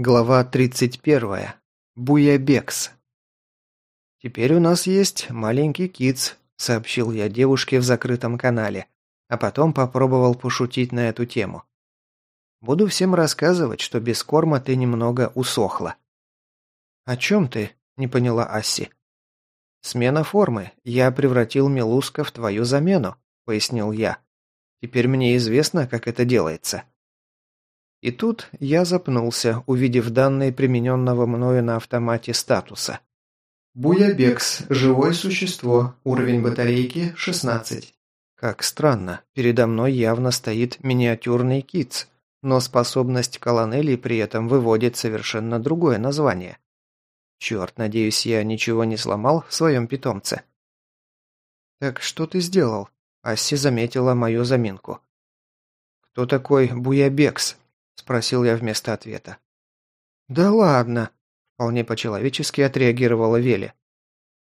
Глава 31. Буябекс. «Теперь у нас есть маленький киц», – сообщил я девушке в закрытом канале, а потом попробовал пошутить на эту тему. «Буду всем рассказывать, что без корма ты немного усохла». «О чем ты?» – не поняла Асси. «Смена формы. Я превратил Мелуска в твою замену», – пояснил я. «Теперь мне известно, как это делается». И тут я запнулся, увидев данные примененного мною на автомате статуса. Буябекс. Живое существо. Уровень батарейки 16. Как странно, передо мной явно стоит миниатюрный китс, но способность колонелей при этом выводит совершенно другое название. Черт, надеюсь, я ничего не сломал в своем питомце. «Так что ты сделал?» Асси заметила мою заминку. «Кто такой Буябекс?» Спросил я вместо ответа. «Да ладно!» – вполне по-человечески отреагировала Вели.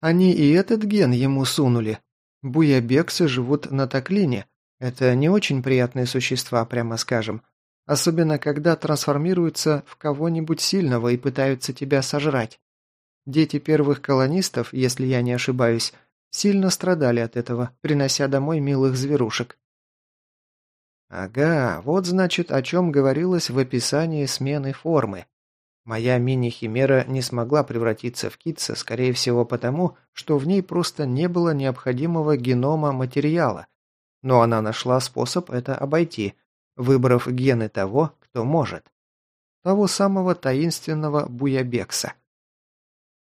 «Они и этот ген ему сунули. Буябексы живут на Таклине. Это не очень приятные существа, прямо скажем. Особенно, когда трансформируются в кого-нибудь сильного и пытаются тебя сожрать. Дети первых колонистов, если я не ошибаюсь, сильно страдали от этого, принося домой милых зверушек. Ага, вот значит, о чем говорилось в описании смены формы. Моя мини-химера не смогла превратиться в китса, скорее всего потому, что в ней просто не было необходимого генома материала. Но она нашла способ это обойти, выбрав гены того, кто может. Того самого таинственного Буябекса.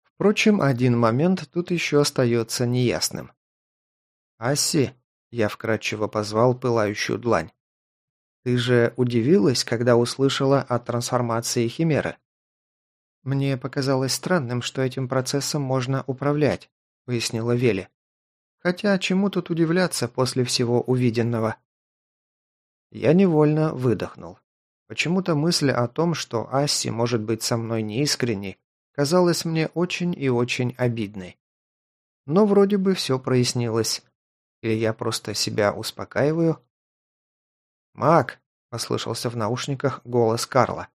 Впрочем, один момент тут еще остается неясным. «Асси», — я вкратчиво позвал пылающую длань, ты же удивилась, когда услышала о трансформации Химеры? Мне показалось странным, что этим процессом можно управлять, пояснила Вели. Хотя чему тут удивляться после всего увиденного? Я невольно выдохнул. Почему-то мысль о том, что Асси может быть со мной неискренней, казалась мне очень и очень обидной. Но вроде бы все прояснилось. Или я просто себя успокаиваю, «Мак!» – послышался в наушниках голос Карла.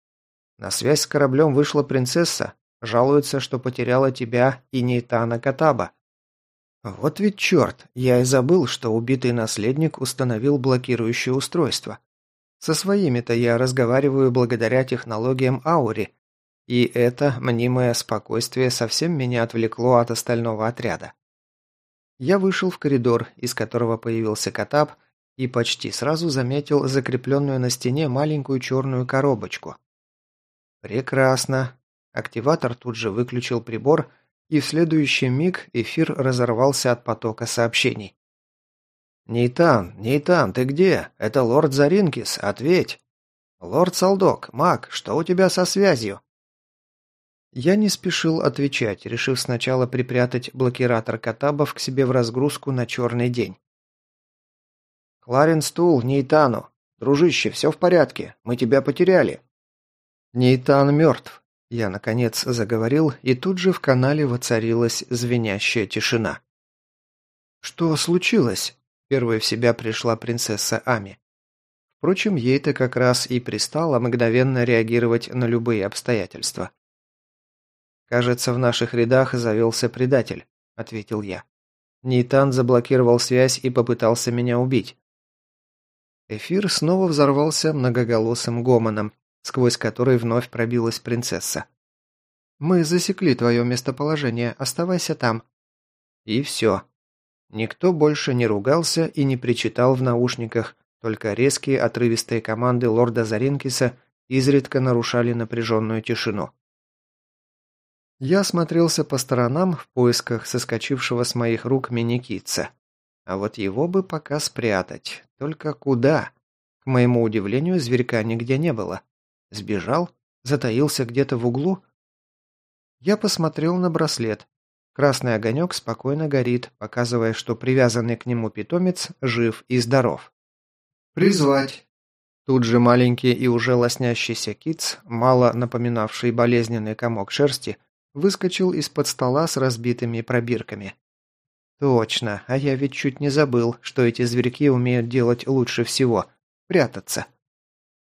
«На связь с кораблем вышла принцесса. Жалуется, что потеряла тебя и Нейтана Катаба». «Вот ведь черт! Я и забыл, что убитый наследник установил блокирующее устройство. Со своими-то я разговариваю благодаря технологиям Аури, и это мнимое спокойствие совсем меня отвлекло от остального отряда. Я вышел в коридор, из которого появился Катаб, и почти сразу заметил закрепленную на стене маленькую черную коробочку. Прекрасно. Активатор тут же выключил прибор, и в следующий миг эфир разорвался от потока сообщений. «Нейтан, Нейтан, ты где? Это лорд Заринкис, ответь!» «Лорд Салдок, маг, что у тебя со связью?» Я не спешил отвечать, решив сначала припрятать блокиратор Катабов к себе в разгрузку на черный день. «Кларен Стул, Нейтану! Дружище, все в порядке, мы тебя потеряли!» «Нейтан мертв!» Я, наконец, заговорил, и тут же в канале воцарилась звенящая тишина. «Что случилось?» Первой в себя пришла принцесса Ами. Впрочем, ей-то как раз и пристало мгновенно реагировать на любые обстоятельства. «Кажется, в наших рядах завелся предатель», — ответил я. Нейтан заблокировал связь и попытался меня убить. Эфир снова взорвался многоголосым гомоном, сквозь который вновь пробилась принцесса. «Мы засекли твое местоположение, оставайся там». И все. Никто больше не ругался и не причитал в наушниках, только резкие отрывистые команды лорда Заринкиса изредка нарушали напряженную тишину. Я смотрелся по сторонам в поисках соскочившего с моих рук мини-китца. А вот его бы пока спрятать. Только куда? К моему удивлению, зверька нигде не было. Сбежал? Затаился где-то в углу? Я посмотрел на браслет. Красный огонек спокойно горит, показывая, что привязанный к нему питомец жив и здоров. «Призвать!» Тут же маленький и уже лоснящийся киц, мало напоминавший болезненный комок шерсти, выскочил из-под стола с разбитыми пробирками. Точно, а я ведь чуть не забыл, что эти зверьки умеют делать лучше всего – прятаться.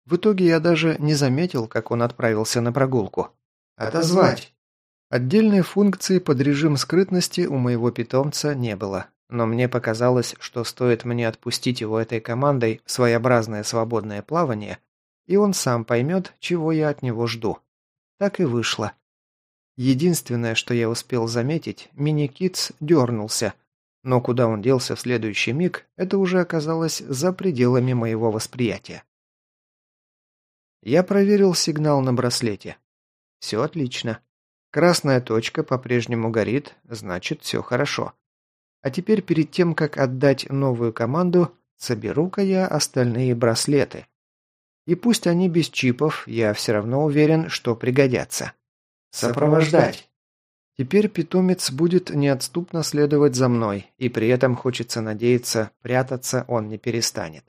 В итоге я даже не заметил, как он отправился на прогулку. «Отозвать!» Отдельной функции под режим скрытности у моего питомца не было, но мне показалось, что стоит мне отпустить его этой командой в своеобразное свободное плавание, и он сам поймет, чего я от него жду. Так и вышло. Единственное, что я успел заметить, мини-китс дернулся, но куда он делся в следующий миг, это уже оказалось за пределами моего восприятия. Я проверил сигнал на браслете. Все отлично. Красная точка по-прежнему горит, значит, все хорошо. А теперь перед тем, как отдать новую команду, соберу-ка я остальные браслеты. И пусть они без чипов, я все равно уверен, что пригодятся. Сопровождать. Теперь питомец будет неотступно следовать за мной, и при этом, хочется надеяться, прятаться он не перестанет.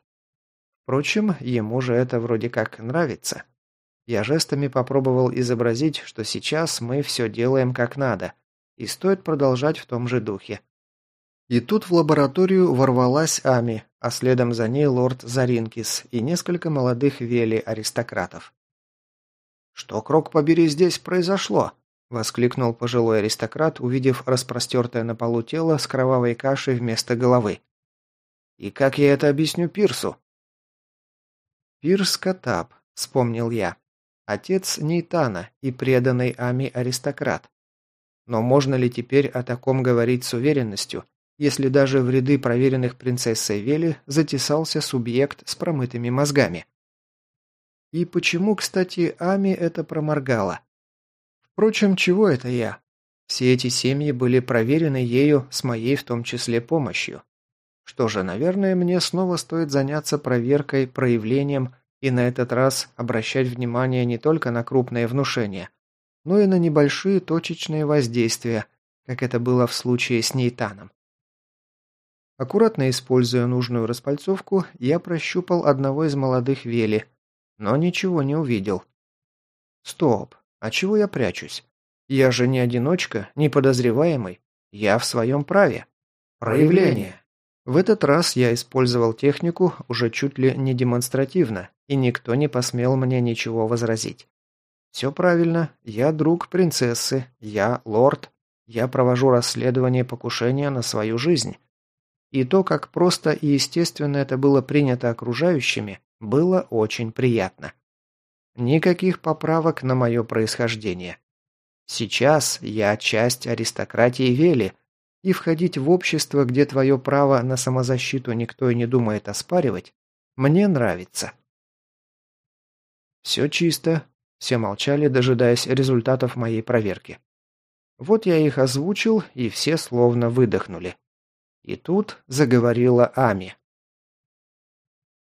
Впрочем, ему же это вроде как нравится. Я жестами попробовал изобразить, что сейчас мы все делаем как надо, и стоит продолжать в том же духе. И тут в лабораторию ворвалась Ами, а следом за ней лорд Заринкис и несколько молодых вели-аристократов. «Что, крок побери, здесь произошло?» – воскликнул пожилой аристократ, увидев распростертое на полу тело с кровавой кашей вместо головы. «И как я это объясню Пирсу?» «Пирс Катап», – вспомнил я отец Нейтана и преданный Ами аристократ. Но можно ли теперь о таком говорить с уверенностью, если даже в ряды проверенных принцессой Вели затесался субъект с промытыми мозгами? И почему, кстати, Ами это проморгала? Впрочем, чего это я? Все эти семьи были проверены ею с моей в том числе помощью. Что же, наверное, мне снова стоит заняться проверкой, проявлением и на этот раз обращать внимание не только на крупные внушения, но и на небольшие точечные воздействия, как это было в случае с Нейтаном. Аккуратно используя нужную распальцовку, я прощупал одного из молодых Вели, но ничего не увидел. Стоп, а чего я прячусь? Я же не одиночка, не подозреваемый. Я в своем праве. Проявление. В этот раз я использовал технику уже чуть ли не демонстративно, и никто не посмел мне ничего возразить. Все правильно, я друг принцессы, я лорд, я провожу расследование покушения на свою жизнь. И то, как просто и естественно это было принято окружающими, было очень приятно. Никаких поправок на мое происхождение. Сейчас я часть аристократии Вели, и входить в общество, где твое право на самозащиту никто и не думает оспаривать, мне нравится. «Все чисто». Все молчали, дожидаясь результатов моей проверки. Вот я их озвучил, и все словно выдохнули. И тут заговорила Ами.